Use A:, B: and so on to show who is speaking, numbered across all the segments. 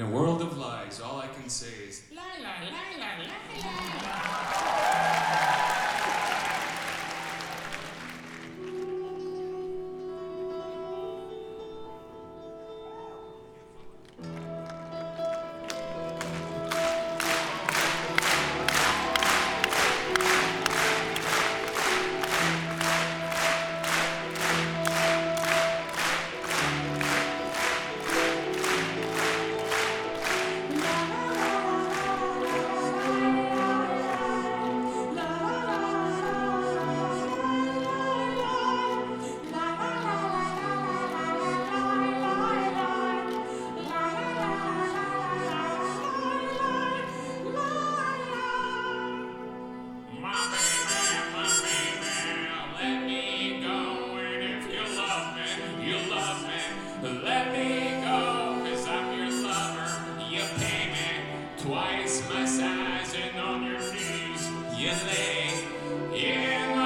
A: In a world of lies, all I can say is la la la la la la.
B: Let me go, cause I'm your lover. You pay me twice my size and on your knees. You lay in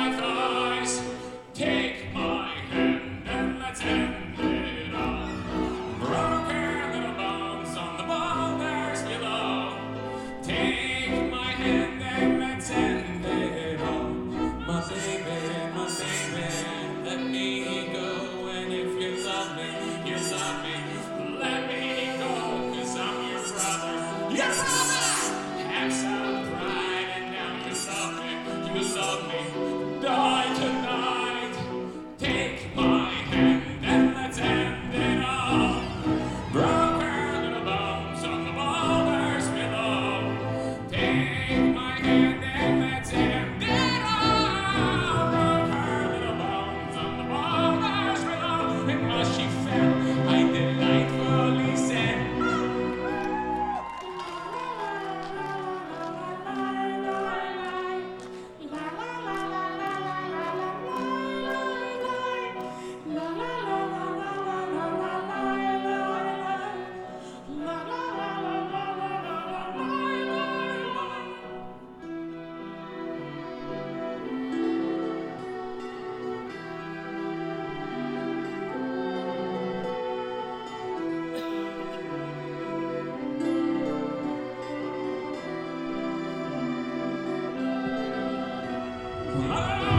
B: Música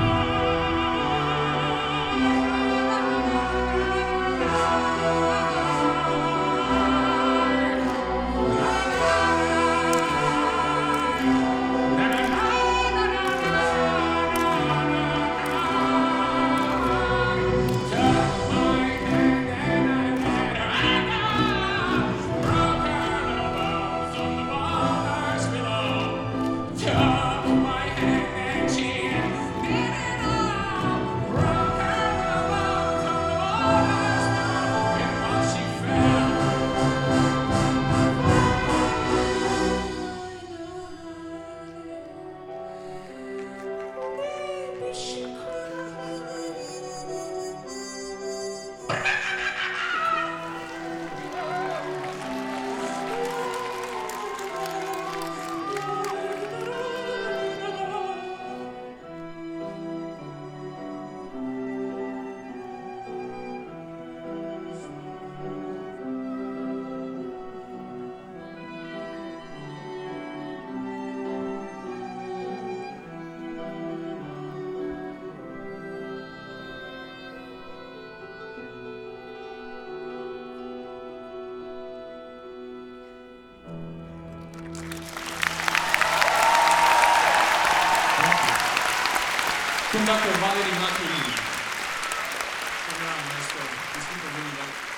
A: Conductor Valerie Maturini. Señora maestra, disculpe muy